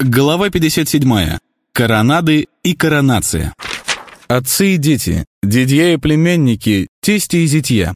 Глава 57. Коронады и коронация. Отцы и дети, дядья и племянники, тести и зятья.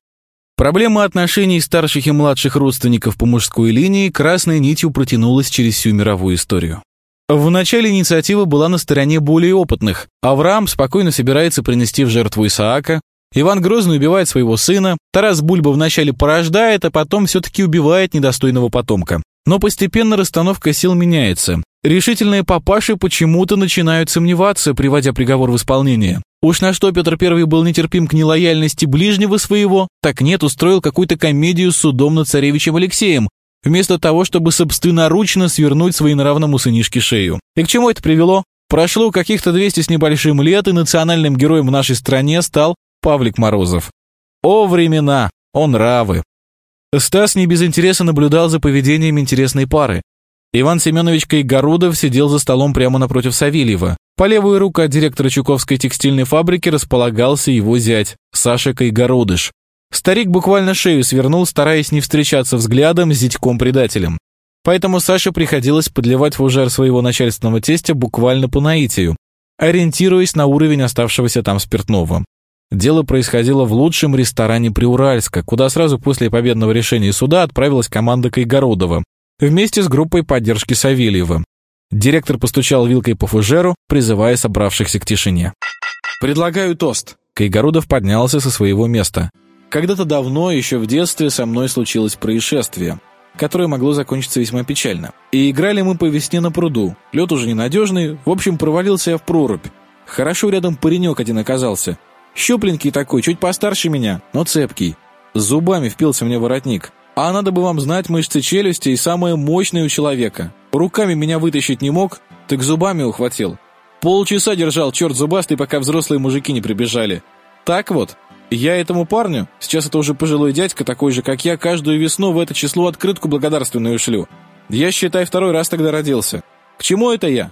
Проблема отношений старших и младших родственников по мужской линии красной нитью протянулась через всю мировую историю. В начале инициатива была на стороне более опытных. Авраам спокойно собирается принести в жертву Исаака, Иван Грозный убивает своего сына, Тарас Бульба вначале порождает, а потом все-таки убивает недостойного потомка. Но постепенно расстановка сил меняется. Решительные папаши почему-то начинают сомневаться, приводя приговор в исполнение. Уж на что Петр I был нетерпим к нелояльности ближнего своего, так нет, устроил какую-то комедию с судом над царевичем Алексеем, вместо того, чтобы собственноручно свернуть своенравному сынишке шею. И к чему это привело? Прошло каких-то 200 с небольшим лет, и национальным героем в нашей стране стал Павлик Морозов. О времена, о нравы, Стас не без интереса наблюдал за поведением интересной пары. Иван Семенович Кайгородов сидел за столом прямо напротив Савельева. По левую руку от директора Чуковской текстильной фабрики располагался его зять, Саша Кайгородыш. Старик буквально шею свернул, стараясь не встречаться взглядом с зятьком-предателем. Поэтому Саше приходилось подливать в ужар своего начальственного тестя буквально по наитию, ориентируясь на уровень оставшегося там спиртного. Дело происходило в лучшем ресторане Приуральска, куда сразу после победного решения суда отправилась команда Кайгородова вместе с группой поддержки Савельева. Директор постучал вилкой по фужеру, призывая собравшихся к тишине. «Предлагаю тост». Кайгородов поднялся со своего места. «Когда-то давно, еще в детстве, со мной случилось происшествие, которое могло закончиться весьма печально. И играли мы по весне на пруду. Лед уже ненадежный, в общем, провалился я в прорубь. Хорошо рядом паренек один оказался. Щупленький такой, чуть постарше меня, но цепкий. С зубами впился мне воротник. А надо бы вам знать мышцы челюсти и самые мощные у человека. Руками меня вытащить не мог, так зубами ухватил. Полчаса держал черт зубастый, пока взрослые мужики не прибежали. Так вот, я этому парню, сейчас это уже пожилой дядька, такой же, как я, каждую весну в это число открытку благодарственную шлю. Я, считай, второй раз тогда родился. К чему это я?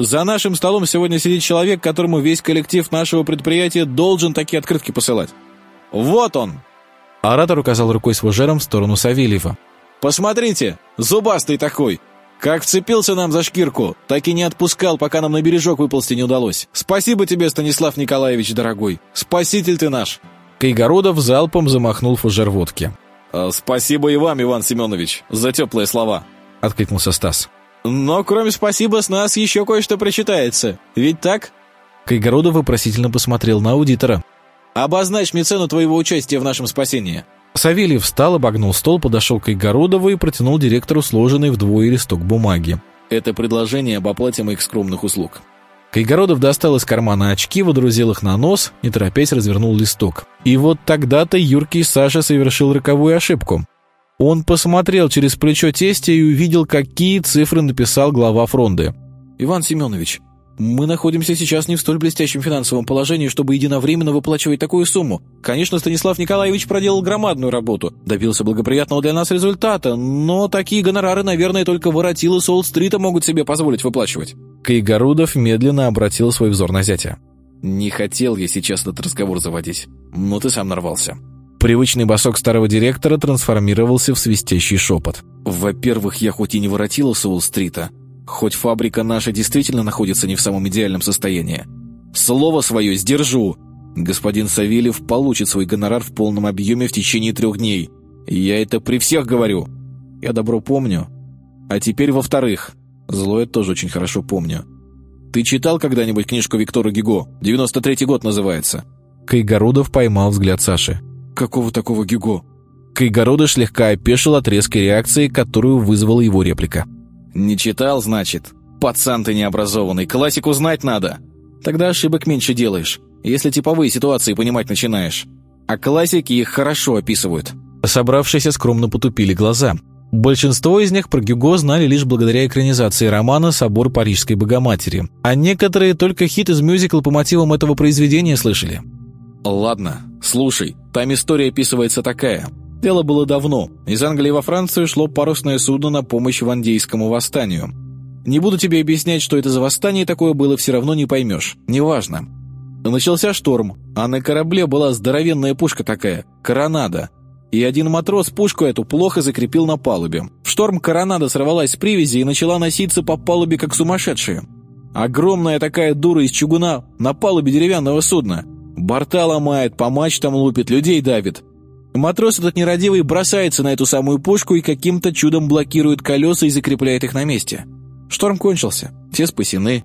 За нашим столом сегодня сидит человек, которому весь коллектив нашего предприятия должен такие открытки посылать. Вот он!» Оратор указал рукой с вожером в сторону Савельева. «Посмотрите, зубастый такой! Как вцепился нам за шкирку, так и не отпускал, пока нам на бережок выползти не удалось. Спасибо тебе, Станислав Николаевич, дорогой! Спаситель ты наш!» Кайгородов залпом замахнул фужер водки. «А, «Спасибо и вам, Иван Семенович, за теплые слова», — откликнулся Стас. Но кроме спасибо с нас еще кое-что прочитается. Ведь так?» Кайгородов вопросительно посмотрел на аудитора. «Обозначь мне цену твоего участия в нашем спасении». Савельев встал, обогнул стол, подошел к Кайгородову и протянул директору сложенный вдвое листок бумаги. «Это предложение об оплате моих скромных услуг». Кайгородов достал из кармана очки, водрузил их на нос, не торопясь развернул листок. И вот тогда-то юркий Саша совершил роковую ошибку. Он посмотрел через плечо тестя и увидел, какие цифры написал глава фронды. «Иван Семенович, мы находимся сейчас не в столь блестящем финансовом положении, чтобы единовременно выплачивать такую сумму. Конечно, Станислав Николаевич проделал громадную работу, добился благоприятного для нас результата, но такие гонорары, наверное, только воротилы Солл-стрита могут себе позволить выплачивать». Кайгородов медленно обратил свой взор на зятя. «Не хотел я сейчас этот разговор заводить, но ты сам нарвался. Привычный босок старого директора трансформировался в свистящий шепот. «Во-первых, я хоть и не воротила с Уолл-стрита, хоть фабрика наша действительно находится не в самом идеальном состоянии. Слово свое сдержу. Господин Савельев получит свой гонорар в полном объеме в течение трех дней. Я это при всех говорю. Я добро помню. А теперь во-вторых, зло я тоже очень хорошо помню. Ты читал когда-нибудь книжку Виктора Гиго? 93-й год называется». Кайгородов поймал взгляд Саши. «Какого такого Гюго?» Кайгорода слегка опешил от резкой реакции, которую вызвала его реплика. «Не читал, значит? Пацан ты необразованный, классику знать надо. Тогда ошибок меньше делаешь, если типовые ситуации понимать начинаешь. А классики их хорошо описывают». Собравшиеся скромно потупили глаза. Большинство из них про Гюго знали лишь благодаря экранизации романа «Собор Парижской Богоматери», а некоторые только хит из мюзикла по мотивам этого произведения слышали. «Ладно, слушай, там история описывается такая. Дело было давно. Из Англии во Францию шло парусное судно на помощь вандейскому восстанию. Не буду тебе объяснять, что это за восстание такое было, все равно не поймешь. Неважно. Начался шторм, а на корабле была здоровенная пушка такая, коронада. и один матрос пушку эту плохо закрепил на палубе. В шторм коронада сорвалась с привязи и начала носиться по палубе как сумасшедшая. Огромная такая дура из чугуна на палубе деревянного судна. Борта ломает, по мачтам лупит, людей давит. Матрос этот нерадивый бросается на эту самую пушку и каким-то чудом блокирует колеса и закрепляет их на месте. Шторм кончился, все спасены.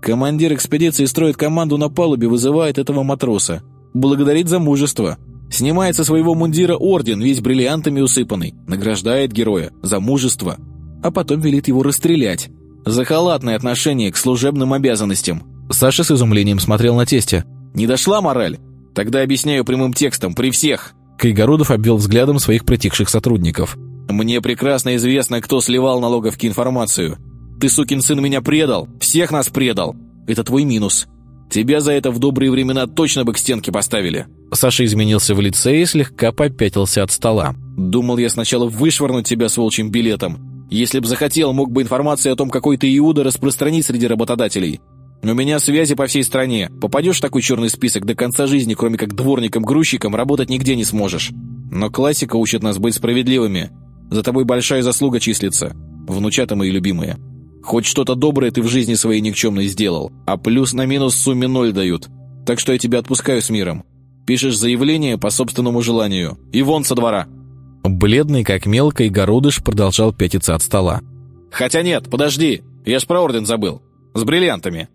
Командир экспедиции строит команду на палубе, вызывает этого матроса. Благодарит за мужество. Снимает со своего мундира орден, весь бриллиантами усыпанный. Награждает героя за мужество. А потом велит его расстрелять. За халатное отношение к служебным обязанностям. Саша с изумлением смотрел на тестя. «Не дошла мораль? Тогда объясняю прямым текстом, при всех!» Кайгородов обвел взглядом своих притихших сотрудников. «Мне прекрасно известно, кто сливал налоговки информацию. Ты, сукин сын, меня предал, всех нас предал. Это твой минус. Тебя за это в добрые времена точно бы к стенке поставили». Саша изменился в лице и слегка попятился от стола. «Думал я сначала вышвырнуть тебя с волчьим билетом. Если б захотел, мог бы информацию о том, какой ты Иуда, распространить среди работодателей. У меня связи по всей стране. Попадешь в такой черный список до конца жизни, кроме как дворником-грузчиком, работать нигде не сможешь. Но классика учит нас быть справедливыми. За тобой большая заслуга числится. Внучата мои любимые. Хоть что-то доброе ты в жизни своей никчемной сделал, а плюс на минус сумме ноль дают. Так что я тебя отпускаю с миром. Пишешь заявление по собственному желанию. И вон со двора». Бледный, как мелко, и Городыш продолжал пятиться от стола. «Хотя нет, подожди, я ж про орден забыл. С бриллиантами».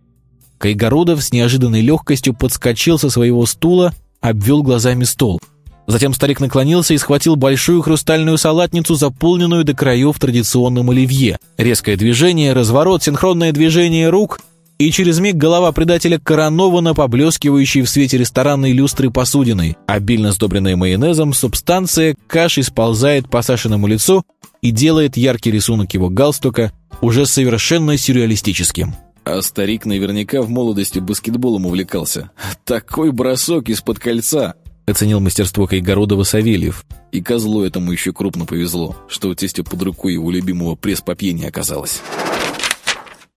Кайгородов с неожиданной легкостью подскочил со своего стула, обвел глазами стол. Затем старик наклонился и схватил большую хрустальную салатницу, заполненную до краев традиционным оливье. Резкое движение, разворот, синхронное движение рук, и через миг голова предателя коронована, поблескивающей в свете ресторанной люстры посудиной. Обильно сдобренная майонезом, субстанция кашей сползает по Сашиному лицу и делает яркий рисунок его галстука уже совершенно сюрреалистическим. А старик наверняка в молодости баскетболом увлекался. Такой бросок из-под кольца. Оценил мастерство Кайгородова Савельев. И козлу этому еще крупно повезло, что у тестя под рукой его любимого пресс-папье не оказалось.